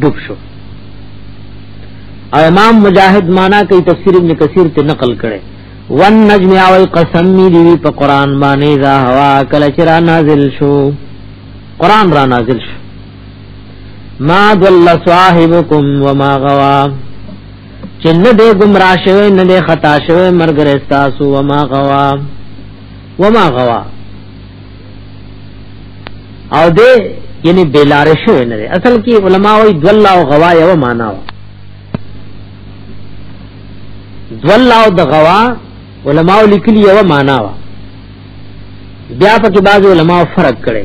ډوب شو او امام مجاهد معنا کوي تفسیر ابن کثیر ته نقل کړي ون نجم او القسم دی په قران باندې دا هوا کله چې را نازل شو قران را نازل شو ما ضل صاحبكم وما غوا چې نه دې گمراه شوی نه دې خطا شوی مرګ رستا سو وما غوا وما غوا او دې یعنی بیلار شوی نه اصل کې علما وایي دولا او غوا یو معنا و دولا او د غوا علما لیکلی یو معنا و بیا په کې بعض علما فرق کړي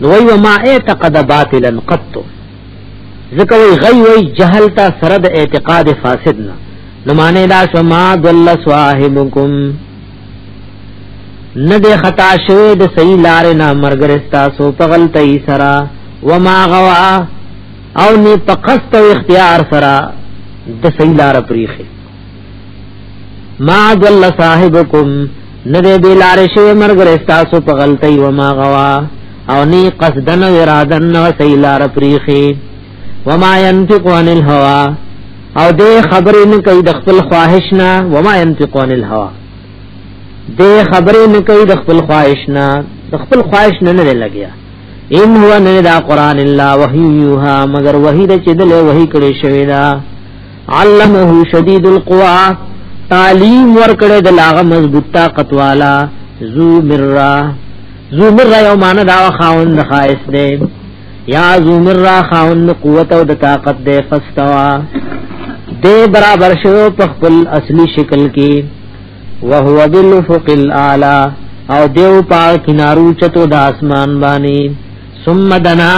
نو وی ما اعتقد باطلا قط ذکر وی غی وی جهل تا سرد اعتقاد فاسد نه نو معنی دا شو ما ضل صاحبکم نه دې خطا شوی د صحیح لارې نه مرګر تاسو په غلطی سره وما غوا او نه په قصد او اختیار سره د صحیح لار پریخه ما ضل صاحبکم نه دې بې لارې شوی مرګر تاسو په غلطی وما غوا او نه قصدن او ارادن او صحیح لار پریخه وما ينطق عن الهوى او دې خبرې نه کوي د خپل خواهش نه وما ينطق عن الهوى دې خبرې نه کوي د خپل خواهش نه د خپل خواهش نه نه لګیا ان هو نه دا قران الا وحي يوها مگر وحي د چې دله وحي کړي شوی دا علمه شديد القوا تعلیم ورکړه د لاغه مضبوط طاقت والا ذو مرہ ذو مرہ یو معنی دا خاوند خاص دی یا ذو مرا خاون قوت او د طاقت دے فاستوا دے برابر شو په خپل اصلي شکل کې وهو بالفق الاعلى او دیو پا کنارو چتو د اسمان باندې ثم دنا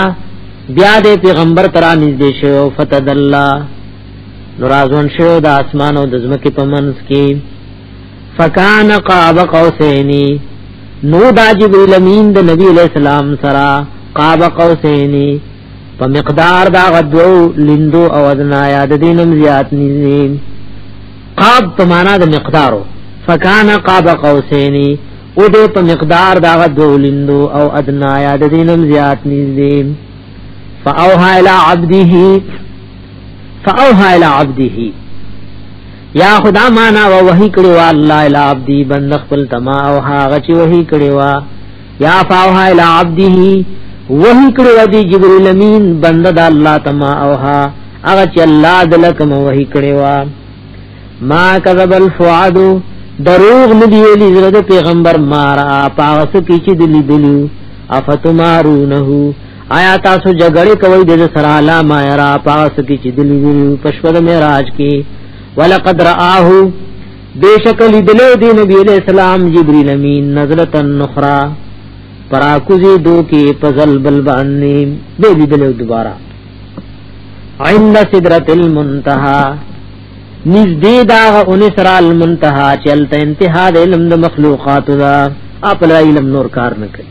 بیا دې پیغمبر ترا نږدې شو فتدلا نورازون شو د اسمان او د زمکه په منځ کې فکان قاب قوسینی نو دا جبرئیل امین د نبی علیہ السلام سرا قاب قوسینی په مقدار دا غدو لیندو او ادنا یاد دینم زیات نین قاب په معنا د مقدارو فکان قاب قوسینی او دې په مقدار دا غدو لیندو او ادنا یاد دینم زیات نین فاوها الی عبده فاوها الی عبده یا خدا معنا و وحی کړي وا الله الا عبدی بند خپل تما او هغه چې وحی کړي وا یا فاوها الا عبده وحی کړي وا دی جبرئیل امین بند د الله تما او هغه چې الله دلکم وحی کړي وا ما کذب الفؤاد دروغ ندی ویلی زړه د پیغمبر مارا پاوس کی چې دلی دلیو افتمارونه آیا تاسو جګړه کوي د سره لا ما را پاس کی چې دلی پښود معراج کی ولقد رآه بیشک لیدلو دی نبی علیہ السلام جبرئیل امین نزلت النخرا پراکوزی دو کی پزل بل باندې دی لیدلو دوباره عند سدرۃ المنتہا نزدې دا انسرا المنتہا چلته انتها د علم د مخلوقات دا خپل علم نور کار نه کوي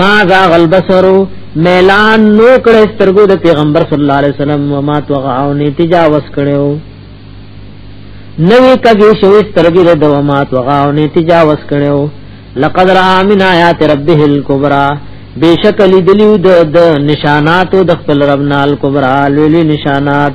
ما ذا غلبسرو میلان نو کړه سترګو د پیغمبر صلی الله علیه وسلم و ما توغاو نه تجاوز کړو نوې کږي شوې سترګې د ما توغاو نه تجاوز کړو لقد را من آیات ربه الکبرى بیشک لیدلیو د نشاناتو د خپل ربنا الکبرى لوی نشانات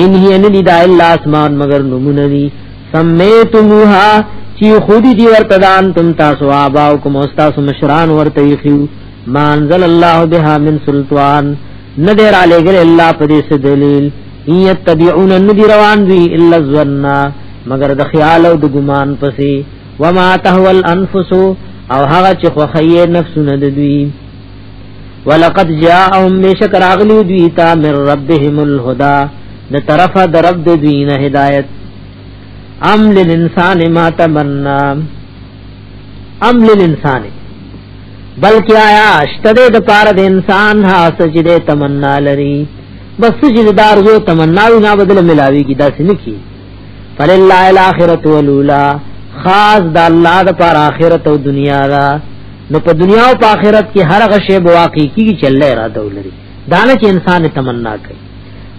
ان هی ندی دا الا اسمان مگر نمونه دی سمیتموها چی خودی دی ورتدان تم تاسو آباو کم استاسو مشران ورتیخیو ما انزل الله بها من سلطان ندر علی گل اللہ پدیس دلیل ان یتبعون ندی روان دی الا الظنہ مگر د خیال او د ګمان پسې وما تهول انفسو او هغه چې خوخی نفسونه د دوی ولقد جاءهم مشک راغلی دوی تا من ربهم الهدى د طرف د رب د دوی نه هدایت ام للانسان ما تمنا ام للانسان بلکې آیا شته د پاره د انسان ها سجده تمنا لري بس سجده دار جو تمنا نه بدل ملاوي کی داسې نه کی فلله الاخرت ولولا خاص د الله د پر اخرت او دنیا دا نو په دنیا او په اخرت کې هر هغه شی واقع کیږي چې الله اراده ولري دانه چې انسان تمنا کوي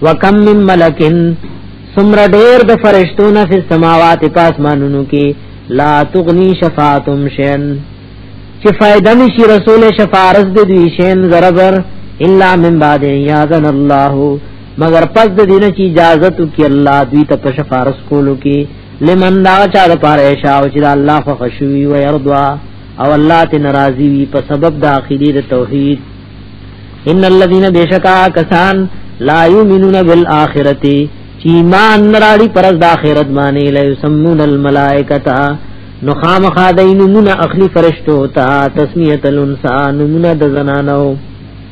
وکم من ملکن سمر ډیر د فرشتو نه په سماوات پاس مانونو کې لا تغنی شفاعتم شین چې فائدہ نشي رسول شفارز د دوی شین زربر الا من بعد یاذن الله مگر پس د دینه چې اجازه تو کې الله دوی ته په شفارس کولو کې لمن دا چا د پاره شاو چې الله خو خشوي او يرضا او الله ته ناراضي وي په سبب د عقیده د توحید ان الذين بشکا کسان لا يؤمنون بالاخره چې ایمان نراړي پر د اخرت باندې لا يسمون الملائکتا نو خامخا دینمون اخلی فرشتو تا تسمیت الانسان نمونه د زنانو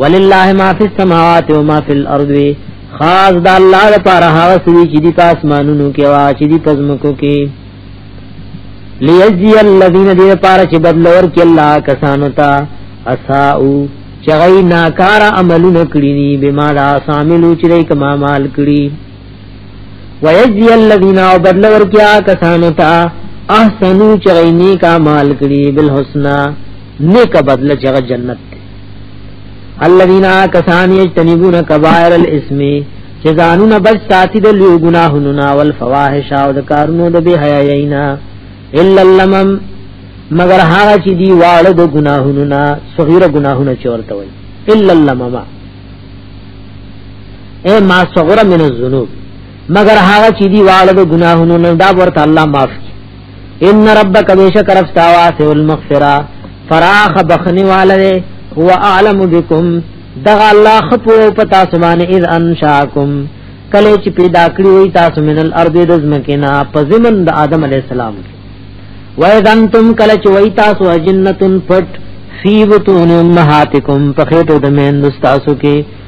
ولله ما فی السماوات و ما فی الارض خاص د الله لپاره هغه سړي چې دی په اسمانونو کې او چې دی په ځمکو کې لیجزی الذین دی لپاره چې بدل ورکړي الله کسانو ته اساو چې غي ناکار عملونه کړی دي بما دا شاملو چې دای کما مال کړی ويجزي الذين بدل ورکیا کسانو ته احسنو چې غي نیک مال کړی بالحسنا نیک بدل چې جنت الذين كسان يجتنبون كبائر الاسم چې ځانونه بچ ساتي د لوی ګناهونو نه او الفواحش او د کارونو د بے حیایینا الا لمم مگر هغه چې دی واړه د ګناهونو نه صغیره ګناهونه چورته وي الا لمم اے ما صغره من الذنوب مگر هغه چې دی واړه د ګناهونو نه دا ورته الله معاف ان ربک بیشک رب ستا واسع المغفرہ فراخ بخنی والے هو اعلم بكم دغه الله خپو پتا سبحانه اذ انشاکم کله چې پیدا کړی وي تاسو من الارض د زمکینا په زمن د آدم علی السلام و اذا انتم کله چې وي تاسو جنتن پټ فی بطون امهاتکم په خېټو د مین تاسو کې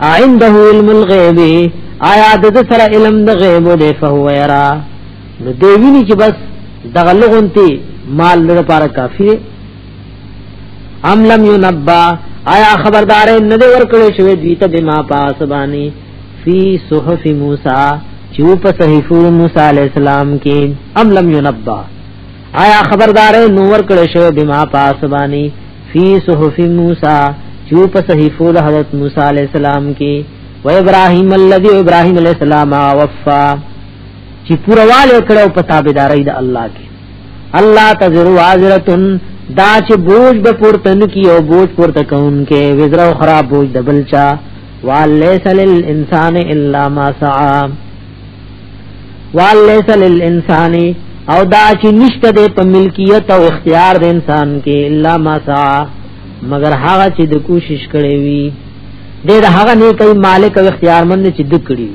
عنده علم الغیب آیا د دې سره علم د غیب دی فهو یرا نو دی ویني چې بس دغه لغونتی مال لپاره پاره کافی دی ام لم ينبا آیا خبردار نه دی ورکړی شوی دوی ته بما پاس باندې فی صحف موسی چې په صحیفو موسی علی السلام کې ام لم ينبا آیا خبردار نو ورکړی شوی بما پاس باندې فی صحف موسی جو په صحیفو د حضرت موسی علی السلام کې و ابراهیم الذی ابراهیم علی السلام وفا چې پورواله کړو په تابعداري د الله کې الله تزر وازرتن دا چې بوج به پورته نکی او بوج پورته کون کې وزرا خراب بوج دبلچا واللیس للانسان الا ما سعى وال ليس للانسان او دا چې نشته د په ملکیت او اختیار د انسان کې الا ما سا مگر هغه چې د کوشش کړي وي د هغه نه کوي مالک او اختیارمند چې د کړي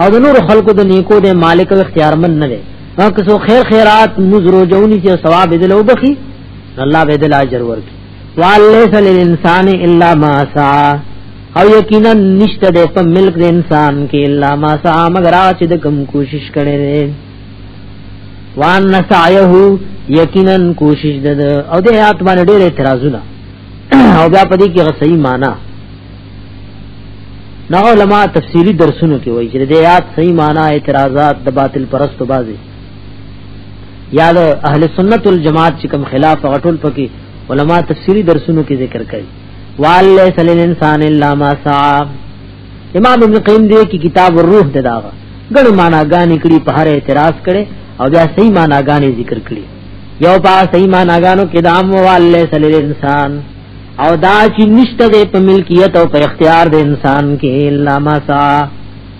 او د نور خلقو د نیکو د مالک او اختیارمند نه دی هغه څو خیر خیرات مزرو جونی چې ثواب دې لو بخي الله به دې اجر ورکړي واللیس للانسان الا ما سعا او یقینا نشته د په ملک د انسان کې الا ما سعا مگر چې د کم کوشش کړي دي وان نسعیه یقینا کوشش د او د آیات باندې ډېر اعتراضونه او بیا په دې کې غصې معنا نو علما تفسیری درسونو کې وایي چې د آیات صحیح معنا اعتراضات د باطل پرستو بازي یا د اهل سنت والجماعت چې کوم خلاف غټول پکې علما تفسیری درسونو کې ذکر کوي والله سل الانسان الا ما سعى امام ابن قیم دې کې کتاب الروح د داغه ګڼ معناګانې کړي په هر اعتراض کړي او بیا صحیح معناګانې ذکر کړي یو په صحیح معناګانو کې دام والله سل الانسان او دا چې نشته د په ملکیت او په اختیار د انسان کې الا ما سعى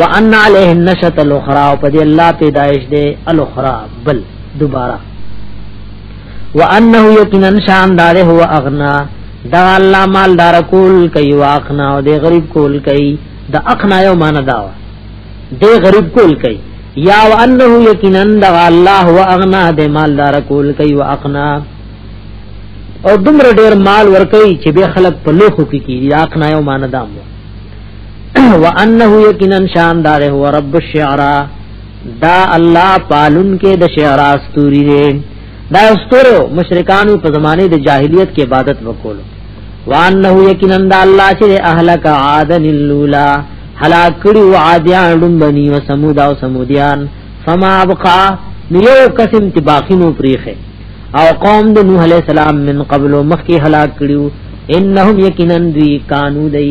وان علیه النشۃ الاخرى او په دې الله پیدائش دې الاخرى بل دوباره وانه یقینا شان دار هو اغنا دا الله مال دار کول کوي واخنا او دې غریب کول کوي دا اخنا یو مان دا دې غریب کول کوي یا وانه یقینا دا الله هو اغنا دې مال دار کول کوي واخنا او دومره ډیر مال ورکوي چې به خلک په لوخو کې کیږي اخنا یو مان دا مو وانه یقینا شان دار هو رب الشعرا دا الله پالون کې د شعرا استوري دی دا استورو مشرکانو په زمانه د جاهلیت کې عبادت وکولو وانه یقینا دا الله چې اهلک عادن الاولا هلاک کړو عادیان لومبني او سمود او سمودیان فما ابقا نیو قسم تی باقی نو پریخه او قوم د نوح علیہ السلام من قبل مخکی هلاک کړو انهم یقینا دوی کانو دی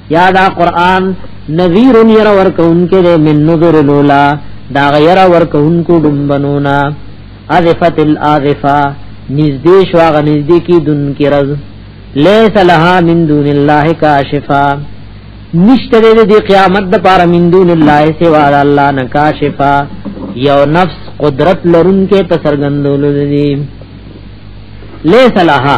یا دا قران نذیر ير ورکون کې د من نذر لولا دا غیر ورکون کو دمبنونا اذفت الاذفا نزدې شو غ نزدې کی دن کې رز لیس لها من دون الله کاشفا نشته دې قیامت د پاره من دون الله سوا الله نه کاشفا یو نفس قدرت لرونکې تسرګندول دي لیس لها